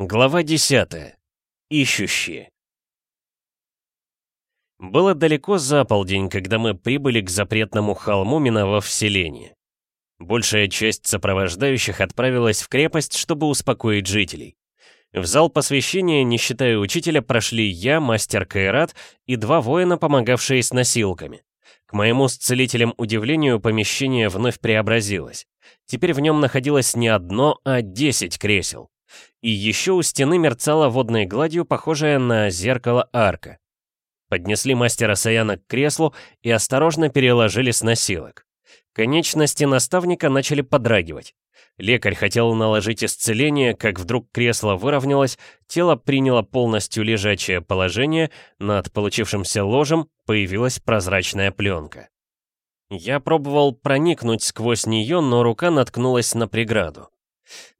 Глава 10. Ищущие. Было далеко за полдень, когда мы прибыли к запретному холму, миновав селение. Большая часть сопровождающих отправилась в крепость, чтобы успокоить жителей. В зал посвящения, не считая учителя, прошли я, мастер Кайрат и два воина, помогавшие с носилками. К моему с целителем удивлению, помещение вновь преобразилось. Теперь в нем находилось не одно, а десять кресел. И еще у стены мерцала водной гладью, похожая на зеркало арка. Поднесли мастера Саяна к креслу и осторожно переложили с носилок. Конечности наставника начали подрагивать. Лекарь хотел наложить исцеление, как вдруг кресло выровнялось, тело приняло полностью лежачее положение, над получившимся ложем появилась прозрачная пленка. Я пробовал проникнуть сквозь нее, но рука наткнулась на преграду.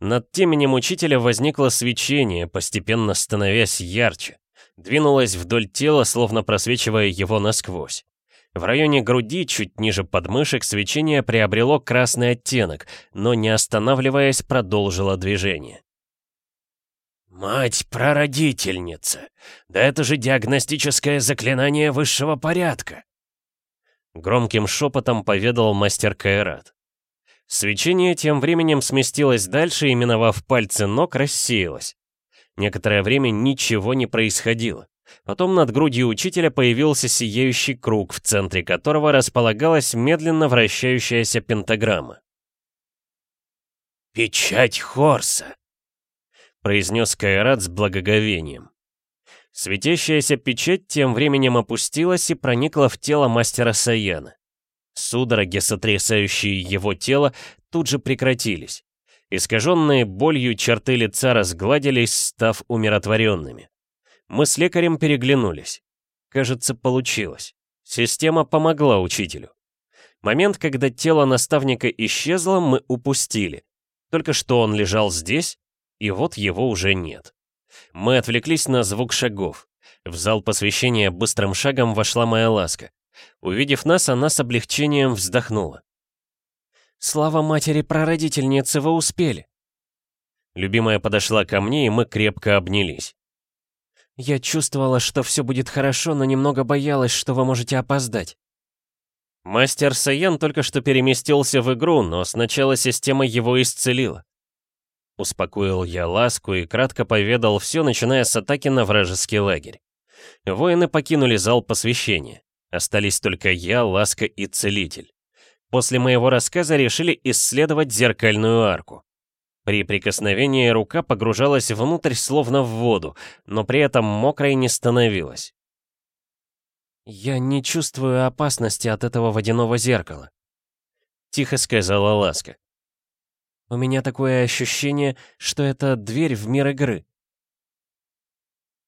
Над теменем учителя возникло свечение, постепенно становясь ярче. Двинулось вдоль тела, словно просвечивая его насквозь. В районе груди, чуть ниже подмышек, свечение приобрело красный оттенок, но не останавливаясь, продолжило движение. «Мать-прародительница! Да это же диагностическое заклинание высшего порядка!» Громким шепотом поведал мастер Кайрат. Свечение тем временем сместилось дальше и, миновав пальцы ног, рассеялось. Некоторое время ничего не происходило. Потом над грудью учителя появился сияющий круг, в центре которого располагалась медленно вращающаяся пентаграмма. «Печать Хорса!» — произнес Кайрат с благоговением. Светящаяся печать тем временем опустилась и проникла в тело мастера Саяна. Судороги, сотрясающие его тело, тут же прекратились. Искаженные болью черты лица разгладились, став умиротворенными. Мы с лекарем переглянулись. Кажется, получилось. Система помогла учителю. Момент, когда тело наставника исчезло, мы упустили. Только что он лежал здесь, и вот его уже нет. Мы отвлеклись на звук шагов. В зал посвящения быстрым шагом вошла моя ласка. Увидев нас, она с облегчением вздохнула. «Слава матери-прародительницы, вы успели!» Любимая подошла ко мне, и мы крепко обнялись. «Я чувствовала, что все будет хорошо, но немного боялась, что вы можете опоздать». Мастер Саян только что переместился в игру, но сначала система его исцелила. Успокоил я ласку и кратко поведал все, начиная с атаки на вражеский лагерь. Воины покинули зал посвящения. Остались только я, ласка и целитель. После моего рассказа решили исследовать зеркальную арку. При прикосновении рука погружалась внутрь, словно в воду, но при этом мокрой не становилась. «Я не чувствую опасности от этого водяного зеркала», — тихо сказала Ласка. «У меня такое ощущение, что это дверь в мир игры».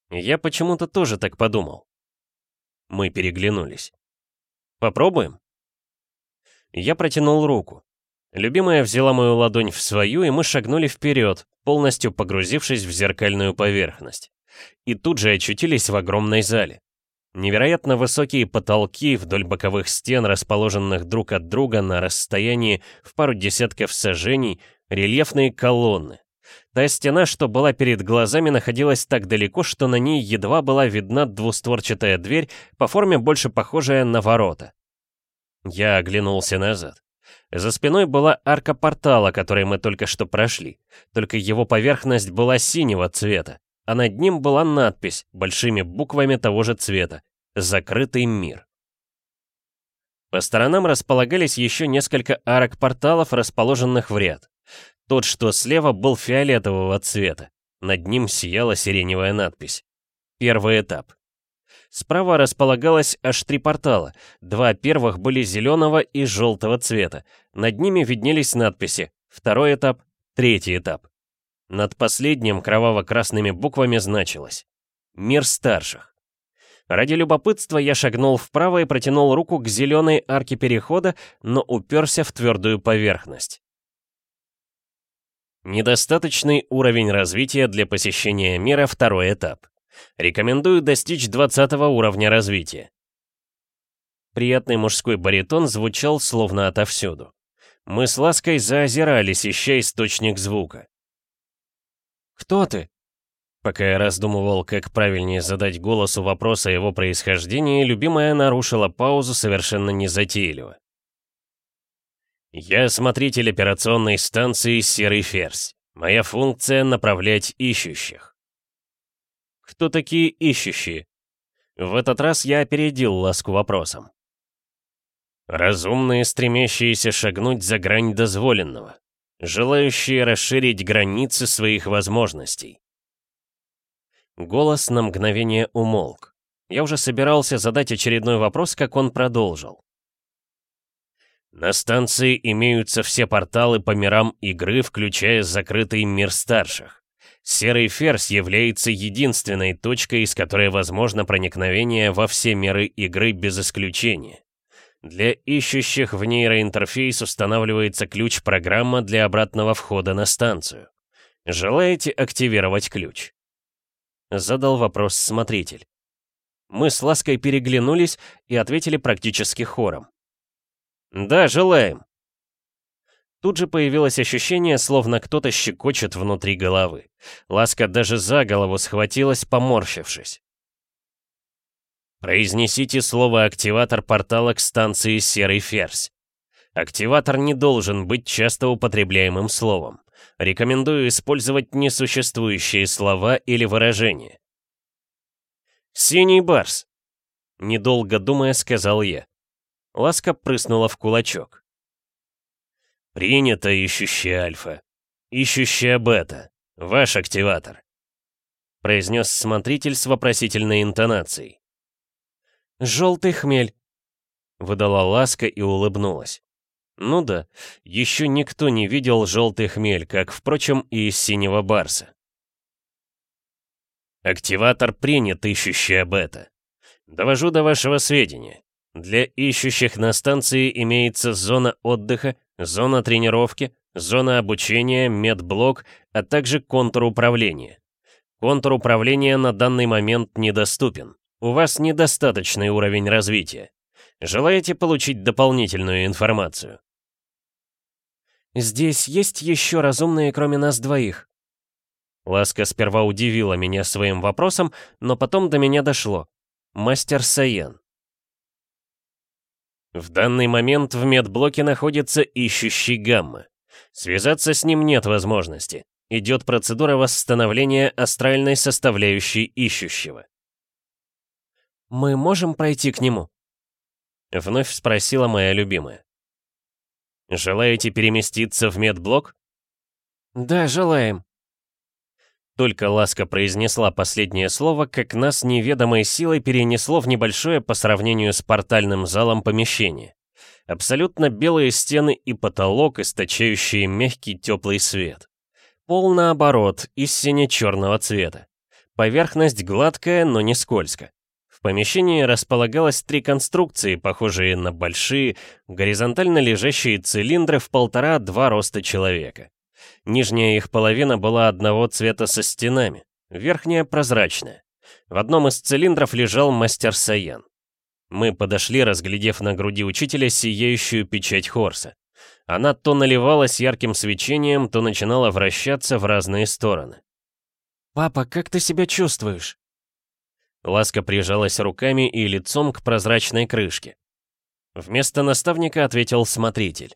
Я почему-то тоже так подумал. Мы переглянулись. «Попробуем?» Я протянул руку. Любимая взяла мою ладонь в свою, и мы шагнули вперед, полностью погрузившись в зеркальную поверхность. И тут же очутились в огромной зале. Невероятно высокие потолки вдоль боковых стен, расположенных друг от друга на расстоянии в пару десятков сажений, рельефные колонны. Та стена, что была перед глазами, находилась так далеко, что на ней едва была видна двустворчатая дверь, по форме больше похожая на ворота. Я оглянулся назад. За спиной была арка портала, который мы только что прошли. Только его поверхность была синего цвета, а над ним была надпись большими буквами того же цвета «Закрытый мир». По сторонам располагались еще несколько арок порталов, расположенных в ряд. Тот, что слева, был фиолетового цвета. Над ним сияла сиреневая надпись. Первый этап. Справа располагалось аж три портала. Два первых были зеленого и желтого цвета. Над ними виднелись надписи «Второй этап», «Третий этап». Над последним кроваво-красными буквами значилось «Мир старших». Ради любопытства я шагнул вправо и протянул руку к зеленой арке перехода, но уперся в твердую поверхность. Недостаточный уровень развития для посещения мира второй этап. Рекомендую достичь 20 уровня развития. Приятный мужской баритон звучал словно отовсюду. Мы с Лаской заозирались, ища источник звука. «Кто ты?» Пока я раздумывал, как правильнее задать голосу вопрос о его происхождении, любимая нарушила паузу совершенно незатейливо. «Я смотритель операционной станции «Серый ферзь». Моя функция — направлять ищущих». «Кто такие ищущие?» В этот раз я опередил ласку вопросом. «Разумные, стремящиеся шагнуть за грань дозволенного, желающие расширить границы своих возможностей». Голос на мгновение умолк. Я уже собирался задать очередной вопрос, как он продолжил. На станции имеются все порталы по мирам игры, включая закрытый мир старших. Серый ферзь является единственной точкой, из которой возможно проникновение во все миры игры без исключения. Для ищущих в нейроинтерфейс устанавливается ключ-программа для обратного входа на станцию. Желаете активировать ключ? Задал вопрос смотритель. Мы с Лаской переглянулись и ответили практически хором. «Да, желаем». Тут же появилось ощущение, словно кто-то щекочет внутри головы. Ласка даже за голову схватилась, поморщившись. Произнесите слово «активатор» портала к станции «Серый ферзь». Активатор не должен быть часто употребляемым словом. Рекомендую использовать несуществующие слова или выражения. «Синий барс», — недолго думая, сказал я. Ласка прыснула в кулачок. «Принято, ищущая альфа. Ищущая бета. Ваш активатор», — произнес смотритель с вопросительной интонацией. «Желтый хмель», — выдала Ласка и улыбнулась. Ну да, еще никто не видел желтый хмель, как, впрочем, и из синего барса. Активатор принят, ищущая бета. Довожу до вашего сведения. Для ищущих на станции имеется зона отдыха, зона тренировки, зона обучения, медблок, а также контур управления. Контур управления на данный момент недоступен. У вас недостаточный уровень развития. Желаете получить дополнительную информацию? «Здесь есть еще разумные, кроме нас двоих?» Ласка сперва удивила меня своим вопросом, но потом до меня дошло. Мастер Саян. В данный момент в медблоке находится ищущий гамма. Связаться с ним нет возможности. Идет процедура восстановления астральной составляющей ищущего. «Мы можем пройти к нему?» Вновь спросила моя любимая. Желаете переместиться в медблок? Да, желаем. Только Ласка произнесла последнее слово, как нас неведомой силой перенесло в небольшое по сравнению с портальным залом помещение. Абсолютно белые стены и потолок, источающие мягкий теплый свет. Пол, наоборот, из сине-черного цвета. Поверхность гладкая, но не скользкая. В помещении располагалось три конструкции, похожие на большие, горизонтально лежащие цилиндры в полтора-два роста человека. Нижняя их половина была одного цвета со стенами, верхняя прозрачная. В одном из цилиндров лежал мастер Саян. Мы подошли, разглядев на груди учителя сияющую печать Хорса. Она то наливалась ярким свечением, то начинала вращаться в разные стороны. «Папа, как ты себя чувствуешь?» Ласка прижалась руками и лицом к прозрачной крышке. Вместо наставника ответил смотритель.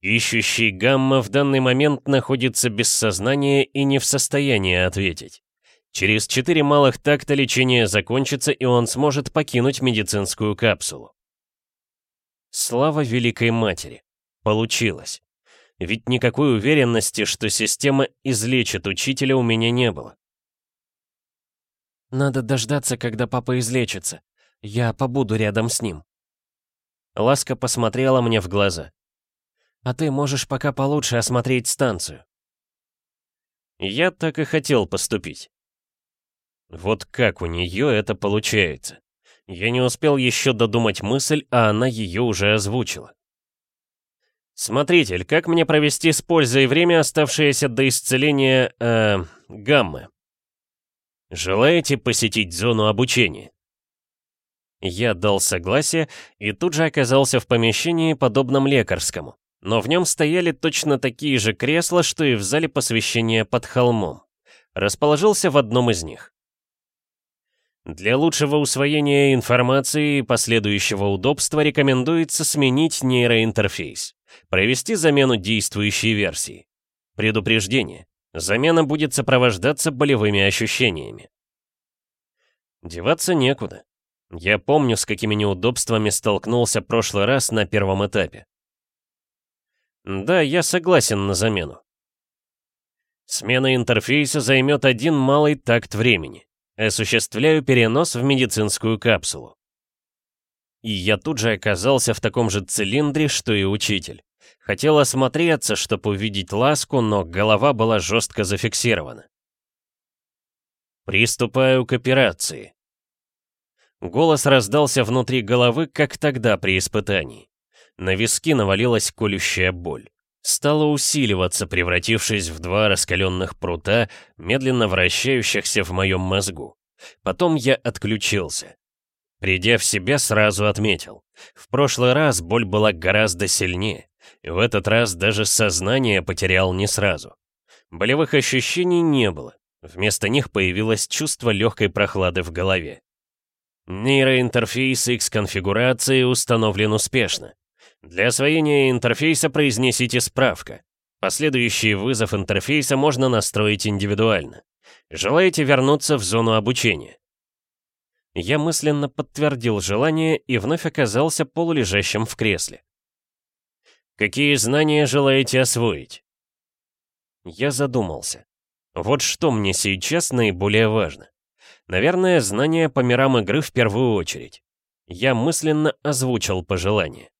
Ищущий гамма в данный момент находится без сознания и не в состоянии ответить. Через четыре малых такта лечение закончится, и он сможет покинуть медицинскую капсулу. Слава Великой Матери. Получилось. Ведь никакой уверенности, что система излечит учителя, у меня не было. Надо дождаться, когда папа излечится. Я побуду рядом с ним. Ласка посмотрела мне в глаза. А ты можешь пока получше осмотреть станцию. Я так и хотел поступить. Вот как у нее это получается. Я не успел еще додумать мысль, а она ее уже озвучила. Смотритель, как мне провести с пользой время, оставшееся до исцеления, э, гаммы? Желаете посетить зону обучения?» Я дал согласие и тут же оказался в помещении, подобном лекарскому. Но в нем стояли точно такие же кресла, что и в зале посвящения под холмом. расположился в одном из них. Для лучшего усвоения информации и последующего удобства рекомендуется сменить нейроинтерфейс, провести замену действующей версии. Предупреждение. Замена будет сопровождаться болевыми ощущениями. Деваться некуда. Я помню, с какими неудобствами столкнулся прошлый раз на первом этапе. Да, я согласен на замену. Смена интерфейса займет один малый такт времени. Осуществляю перенос в медицинскую капсулу. И я тут же оказался в таком же цилиндре, что и учитель. Хотел осмотреться, чтобы увидеть ласку, но голова была жестко зафиксирована. Приступаю к операции. Голос раздался внутри головы, как тогда при испытании. На виски навалилась колющая боль. Стала усиливаться, превратившись в два раскаленных прута, медленно вращающихся в моем мозгу. Потом я отключился. Придя в себя, сразу отметил. В прошлый раз боль была гораздо сильнее. В этот раз даже сознание потерял не сразу. Болевых ощущений не было. Вместо них появилось чувство легкой прохлады в голове. Нейроинтерфейс X-конфигурации установлен успешно. Для освоения интерфейса произнесите справка. Последующий вызов интерфейса можно настроить индивидуально. Желаете вернуться в зону обучения? Я мысленно подтвердил желание и вновь оказался полулежащим в кресле. Какие знания желаете освоить? Я задумался. Вот что мне сейчас наиболее важно. Наверное, знания по мирам игры в первую очередь. Я мысленно озвучил пожелание.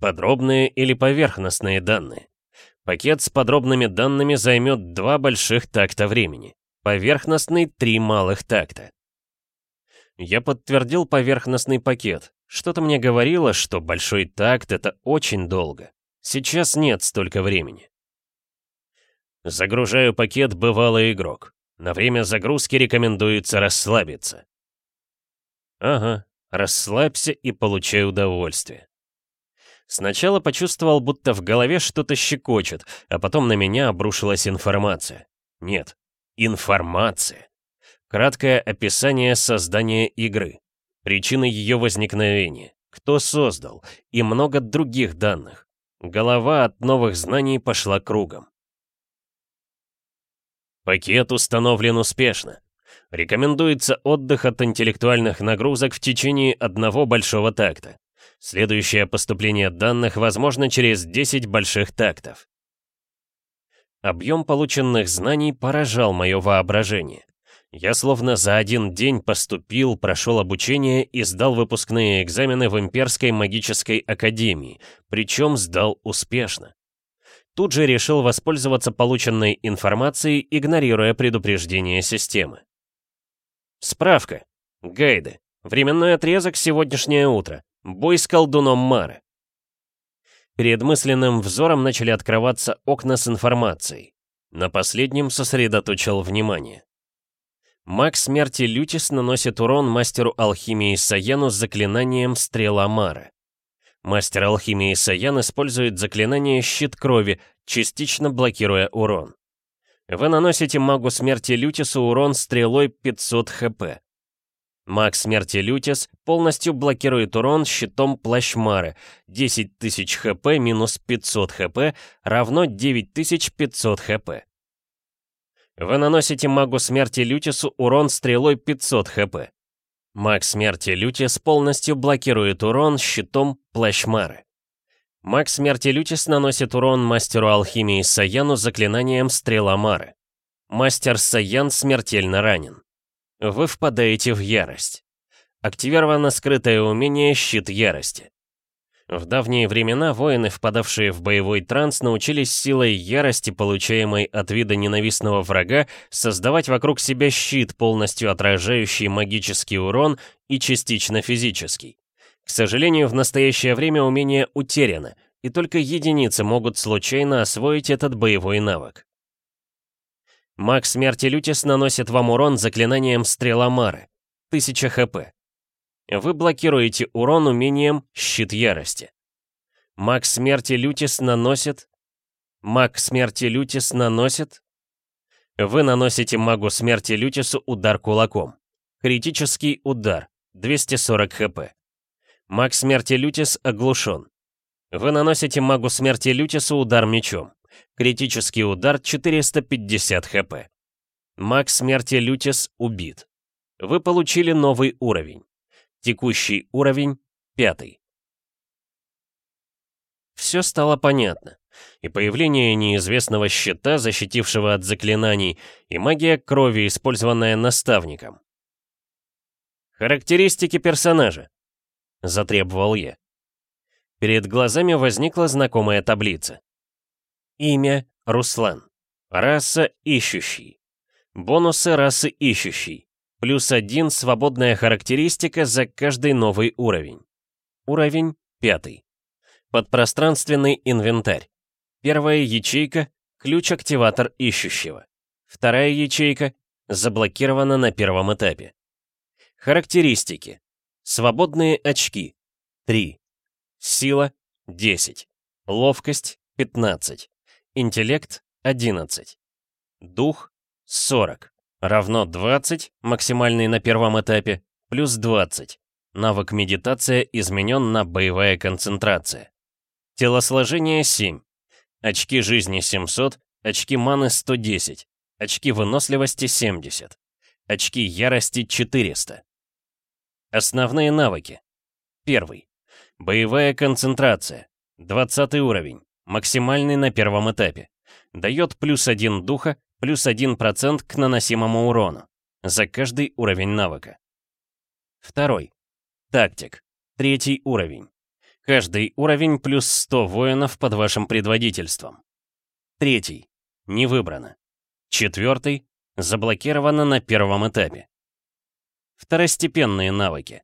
Подробные или поверхностные данные. Пакет с подробными данными займет два больших такта времени. Поверхностный — три малых такта. Я подтвердил поверхностный пакет. Что-то мне говорило, что большой такт — это очень долго. Сейчас нет столько времени. Загружаю пакет «Бывалый игрок». На время загрузки рекомендуется расслабиться. Ага, расслабься и получай удовольствие. Сначала почувствовал, будто в голове что-то щекочет, а потом на меня обрушилась информация. Нет, информация. Краткое описание создания игры, причины ее возникновения, кто создал и много других данных. Голова от новых знаний пошла кругом. Пакет установлен успешно. Рекомендуется отдых от интеллектуальных нагрузок в течение одного большого такта. Следующее поступление данных возможно через 10 больших тактов. Объем полученных знаний поражал мое воображение. Я словно за один день поступил, прошел обучение и сдал выпускные экзамены в Имперской магической академии, причем сдал успешно тут же решил воспользоваться полученной информацией, игнорируя предупреждение системы. Справка. Гайды. Временной отрезок сегодняшнее утро. Бой с колдуном Мары. Перед мысленным взором начали открываться окна с информацией. На последнем сосредоточил внимание. Маг смерти Лютис наносит урон мастеру алхимии Саяну с заклинанием «Стрела Мары». Мастер алхимии Саян использует заклинание «Щит крови», частично блокируя урон. Вы наносите магу смерти Лютису урон стрелой 500 хп. Маг смерти Лютис полностью блокирует урон щитом плащ Мары. 10 тысяч хп минус 500 хп равно 9500 хп. Вы наносите магу смерти Лютису урон стрелой 500 хп. Маг смерти Лютис полностью блокирует урон щитом плащ Мары. Маг смерти Лютис наносит урон мастеру алхимии Саяну заклинанием Стрела Мары. Мастер Саян смертельно ранен. Вы впадаете в ярость. Активировано скрытое умение «Щит ярости». В давние времена воины, впадавшие в боевой транс, научились силой ярости, получаемой от вида ненавистного врага, создавать вокруг себя щит, полностью отражающий магический урон и частично физический. К сожалению, в настоящее время умение утеряно, и только единицы могут случайно освоить этот боевой навык. Маг смерти Лютис наносит вам урон заклинанием Стрела Мары. 1000 хп. Вы блокируете урон умением «Щит ярости». Маг смерти Лютис наносит... Маг смерти Лютис наносит... Вы наносите магу смерти Лютису удар кулаком. Критический удар. 240 хп. Маг смерти Лютис оглушен. Вы наносите магу смерти Лютису удар мечом. Критический удар 450 хп. Маг смерти Лютис убит. Вы получили новый уровень. Текущий уровень — пятый. Все стало понятно. И появление неизвестного щита, защитившего от заклинаний, и магия крови, использованная наставником. «Характеристики персонажа», — затребовал я. Перед глазами возникла знакомая таблица. Имя — Руслан. Раса — ищущий. Бонусы расы ищущий. Плюс один свободная характеристика за каждый новый уровень. Уровень пятый. Подпространственный инвентарь. Первая ячейка — ключ-активатор ищущего. Вторая ячейка — заблокирована на первом этапе. Характеристики. Свободные очки — 3. Сила — 10. Ловкость — 15. Интеллект — 11. Дух — 40. Равно 20, максимальный на первом этапе, плюс 20. Навык медитация изменен на боевая концентрация. Телосложение 7. Очки жизни 700, очки маны 110, очки выносливости 70, очки ярости 400. Основные навыки. Первый. Боевая концентрация. 20 уровень. Максимальный на первом этапе. Дает плюс 1 духа, плюс 1% к наносимому урону. За каждый уровень навыка. Второй. Тактик. Третий уровень. Каждый уровень плюс 100 воинов под вашим предводительством. Третий. Не выбрано. Четвертый. Заблокировано на первом этапе. Второстепенные навыки.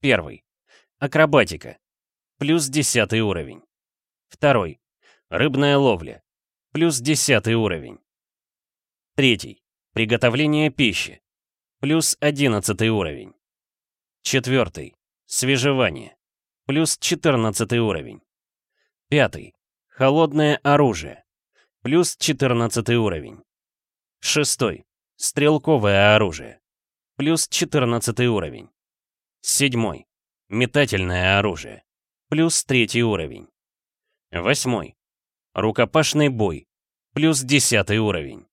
Первый. Акробатика. Плюс 10 уровень. Второй. Рыбная ловля. Плюс 10 уровень. Третий. Приготовление пищи. Плюс 11 уровень. Четвертый. Свежевание. Плюс 14 уровень. Пятый. Холодное оружие. Плюс 14 уровень. Шестой. Стрелковое оружие. Плюс 14 уровень. Седьмой. Метательное оружие. Плюс третий уровень. Восьмой. Рукопашный бой. Плюс десятый уровень.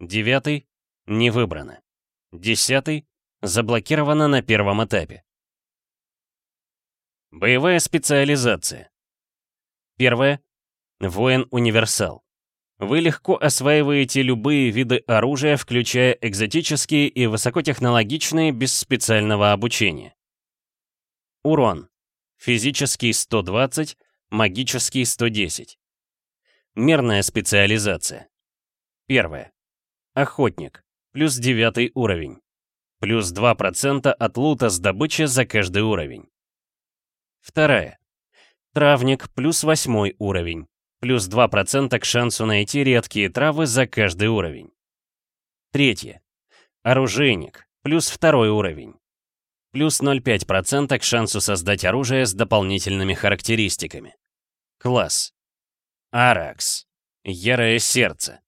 Девятый. Не выбрано. Десятый. Заблокировано на первом этапе. Боевая специализация. Первое. Воин-универсал. Вы легко осваиваете любые виды оружия, включая экзотические и высокотехнологичные без специального обучения. Урон. Физический 120, магический 110. Мерная специализация. Первое. Охотник. Плюс 9 уровень. Плюс 2% от лута с добычи за каждый уровень. Вторая. Травник. Плюс 8 уровень. Плюс 2% к шансу найти редкие травы за каждый уровень. Третье. Оружейник. Плюс 2 уровень плюс 0,5% к шансу создать оружие с дополнительными характеристиками. Класс. Аракс. Ярое сердце.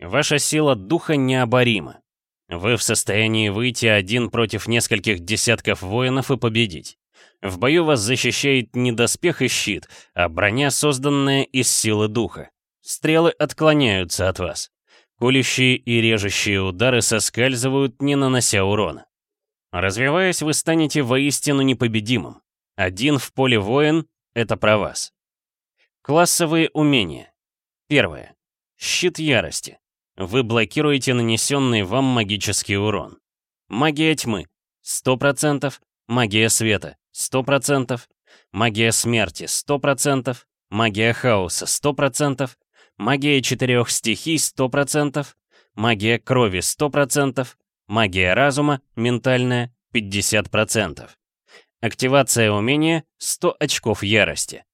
Ваша сила духа необорима. Вы в состоянии выйти один против нескольких десятков воинов и победить. В бою вас защищает не доспех и щит, а броня, созданная из силы духа. Стрелы отклоняются от вас. Колющие и режущие удары соскальзывают, не нанося урона. Развиваясь, вы станете воистину непобедимым. Один в поле воин — это про вас. Классовые умения. Первое. Щит ярости. Вы блокируете нанесенный вам магический урон. Магия тьмы — 100%, магия света — 100%, магия смерти — 100%, магия хаоса — 100%, магия четырех стихий — 100%, магия крови — 100%, Магия разума, ментальная, 50%. Активация умения — 100 очков ярости.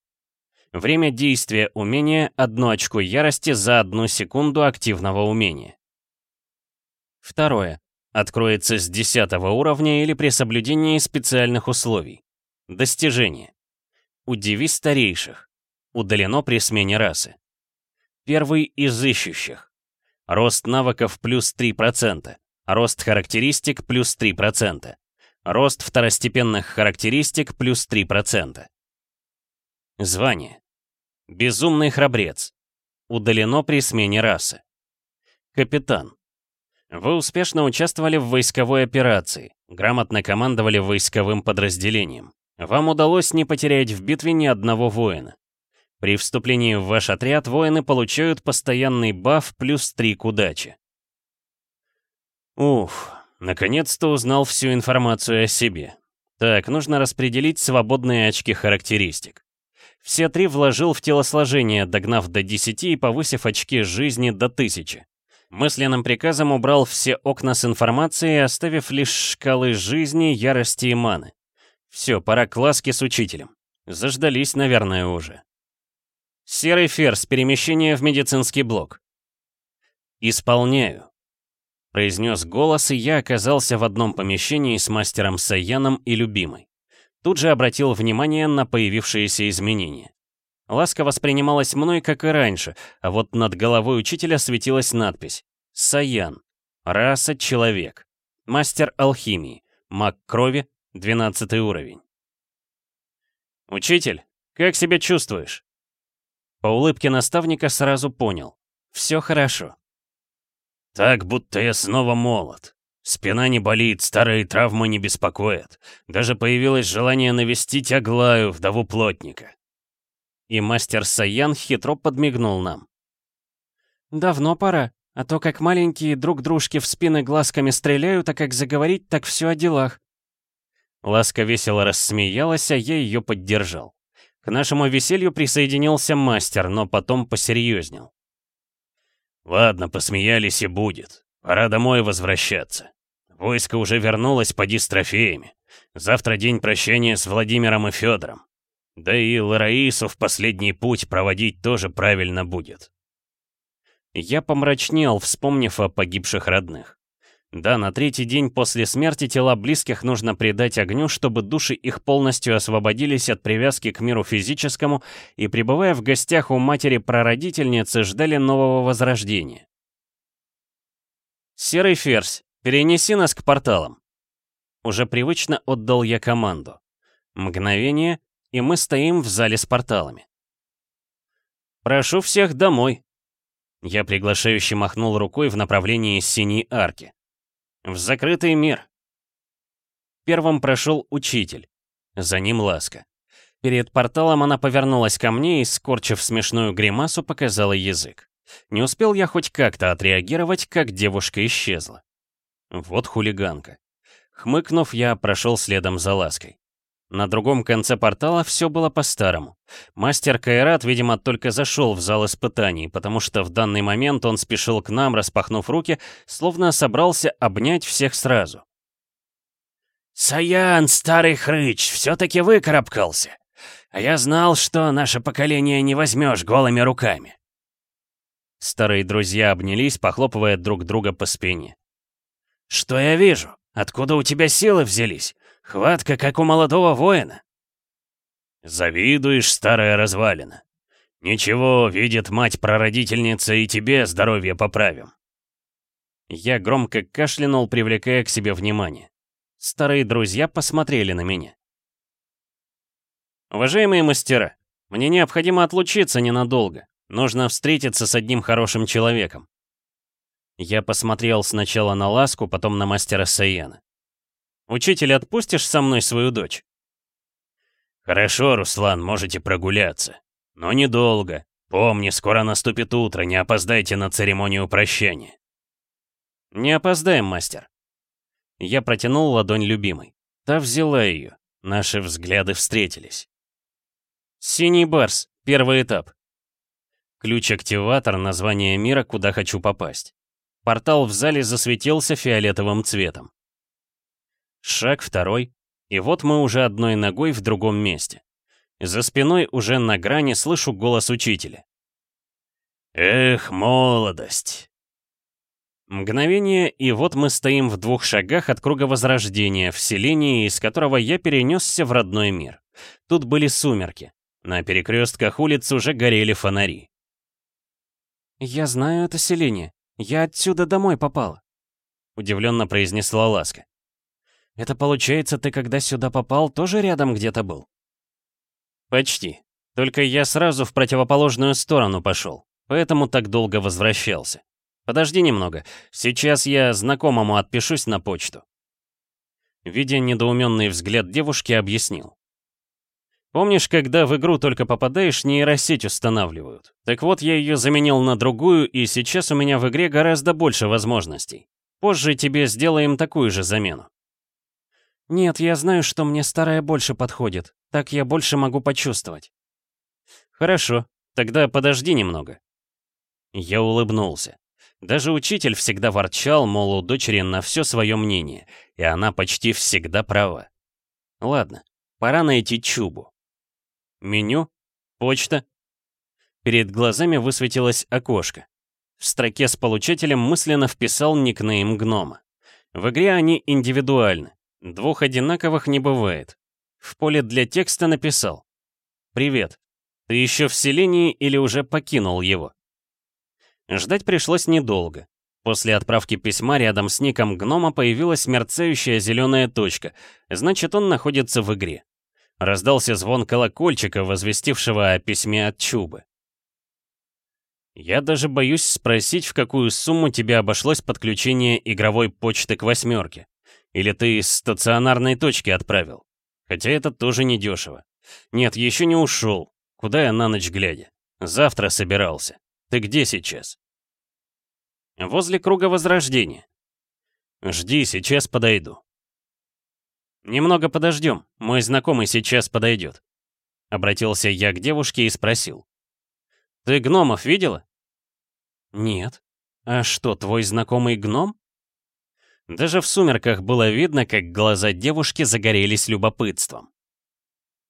Время действия умения — 1 очко ярости за 1 секунду активного умения. Второе. Откроется с 10 уровня или при соблюдении специальных условий. Достижение. Удиви старейших. Удалено при смене расы. Первый из ищущих. Рост навыков плюс 3%. Рост характеристик плюс 3%. Рост второстепенных характеристик плюс 3%. Звание. Безумный храбрец. Удалено при смене расы. Капитан. Вы успешно участвовали в войсковой операции, грамотно командовали войсковым подразделением. Вам удалось не потерять в битве ни одного воина. При вступлении в ваш отряд воины получают постоянный баф плюс 3 к удаче. Уф, наконец-то узнал всю информацию о себе. Так, нужно распределить свободные очки характеристик. Все три вложил в телосложение, догнав до 10 и повысив очки жизни до 1000. Мысленным приказом убрал все окна с информацией, оставив лишь шкалы жизни, ярости и маны. Все, пора к ласке с учителем. Заждались, наверное, уже. Серый ферзь, перемещение в медицинский блок. «Исполняю», — произнес голос, и я оказался в одном помещении с мастером Саяном и любимой. Тут же обратил внимание на появившиеся изменения. Ласка воспринималась мной, как и раньше, а вот над головой учителя светилась надпись «Саян. Раса человек. Мастер алхимии. Маг крови. 12 уровень». «Учитель, как себя чувствуешь?» По улыбке наставника сразу понял. Все хорошо. «Так, будто я снова молод», Спина не болит, старые травмы не беспокоят. Даже появилось желание навестить Аглаю, вдову плотника. И мастер Саян хитро подмигнул нам. «Давно пора, а то как маленькие друг дружки в спины глазками стреляют, а как заговорить, так все о делах». Ласка весело рассмеялась, а я ее поддержал. К нашему веселью присоединился мастер, но потом посерьезнел. «Ладно, посмеялись и будет. Пора домой возвращаться. Войско уже вернулось, поди с трофеями. Завтра день прощания с Владимиром и Федором. Да и Лараису в последний путь проводить тоже правильно будет. Я помрачнел, вспомнив о погибших родных. Да, на третий день после смерти тела близких нужно предать огню, чтобы души их полностью освободились от привязки к миру физическому и, пребывая в гостях у матери-прародительницы, ждали нового возрождения. Серый ферзь. «Перенеси нас к порталам». Уже привычно отдал я команду. Мгновение, и мы стоим в зале с порталами. «Прошу всех домой». Я приглашающе махнул рукой в направлении синей арки. «В закрытый мир». Первым прошел учитель. За ним ласка. Перед порталом она повернулась ко мне и, скорчив смешную гримасу, показала язык. Не успел я хоть как-то отреагировать, как девушка исчезла. Вот хулиганка. Хмыкнув, я прошел следом за лаской. На другом конце портала все было по-старому. Мастер Кайрат, видимо, только зашел в зал испытаний, потому что в данный момент он спешил к нам, распахнув руки, словно собрался обнять всех сразу. «Саян, старый хрыч, все-таки выкарабкался! А я знал, что наше поколение не возьмешь голыми руками!» Старые друзья обнялись, похлопывая друг друга по спине. «Что я вижу? Откуда у тебя силы взялись? Хватка, как у молодого воина». «Завидуешь, старая развалина. Ничего, видит мать-прародительница, и тебе здоровье поправим». Я громко кашлянул, привлекая к себе внимание. Старые друзья посмотрели на меня. «Уважаемые мастера, мне необходимо отлучиться ненадолго. Нужно встретиться с одним хорошим человеком. Я посмотрел сначала на Ласку, потом на мастера Саяна. «Учитель, отпустишь со мной свою дочь?» «Хорошо, Руслан, можете прогуляться. Но недолго. Помни, скоро наступит утро, не опоздайте на церемонию прощания». «Не опоздаем, мастер». Я протянул ладонь любимой. Та взяла ее. Наши взгляды встретились. «Синий барс. Первый этап». Ключ-активатор, название мира, куда хочу попасть. Портал в зале засветился фиолетовым цветом. Шаг второй, и вот мы уже одной ногой в другом месте. За спиной уже на грани слышу голос учителя. «Эх, молодость!» Мгновение, и вот мы стоим в двух шагах от круга Возрождения, в селении, из которого я перенесся в родной мир. Тут были сумерки. На перекрестках улиц уже горели фонари. «Я знаю это селение. «Я отсюда домой попала», — удивленно произнесла Ласка. «Это получается, ты когда сюда попал, тоже рядом где-то был?» «Почти. Только я сразу в противоположную сторону пошел, поэтому так долго возвращался. Подожди немного, сейчас я знакомому отпишусь на почту». Видя недоуменный взгляд девушки, объяснил. Помнишь, когда в игру только попадаешь, нейросеть устанавливают? Так вот, я ее заменил на другую, и сейчас у меня в игре гораздо больше возможностей. Позже тебе сделаем такую же замену. Нет, я знаю, что мне старая больше подходит. Так я больше могу почувствовать. Хорошо, тогда подожди немного. Я улыбнулся. Даже учитель всегда ворчал, мол, у дочери на все свое мнение, и она почти всегда права. Ладно, пора найти Чубу. Меню, почта. Перед глазами высветилось окошко. В строке с получателем мысленно вписал никнейм гнома. В игре они индивидуальны. Двух одинаковых не бывает. В поле для текста написал. «Привет. Ты еще в селении или уже покинул его?» Ждать пришлось недолго. После отправки письма рядом с ником гнома появилась мерцающая зеленая точка, значит, он находится в игре. Раздался звон колокольчика, возвестившего о письме от Чубы. Я даже боюсь спросить, в какую сумму тебе обошлось подключение игровой почты к восьмерке. Или ты из стационарной точки отправил? Хотя это тоже недешево. Нет, еще не ушел. Куда я на ночь глядя? Завтра собирался. Ты где сейчас? Возле круга возрождения. Жди, сейчас подойду. Немного подождем, мой знакомый сейчас подойдет. Обратился я к девушке и спросил. Ты гномов видела? Нет. А что, твой знакомый гном? Даже в сумерках было видно, как глаза девушки загорелись любопытством.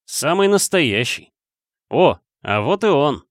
Самый настоящий. О, а вот и он.